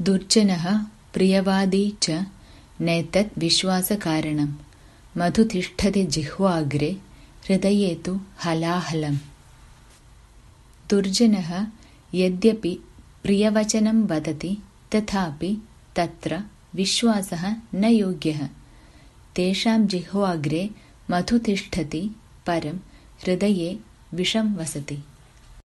दुर्जनः प्रियवादी च नैतद्विश्वासकारणं मधु तिष्ठति जिह्वाग्रे हृदये तु हलाहलम्। दुर्जनः यद्यपि प्रियवचनं वदति तथापि तत्र विश्वासः न योग्यः। तेषां जिह्वाग्रे मधु तिष्ठति परं हृदये विषं वसति।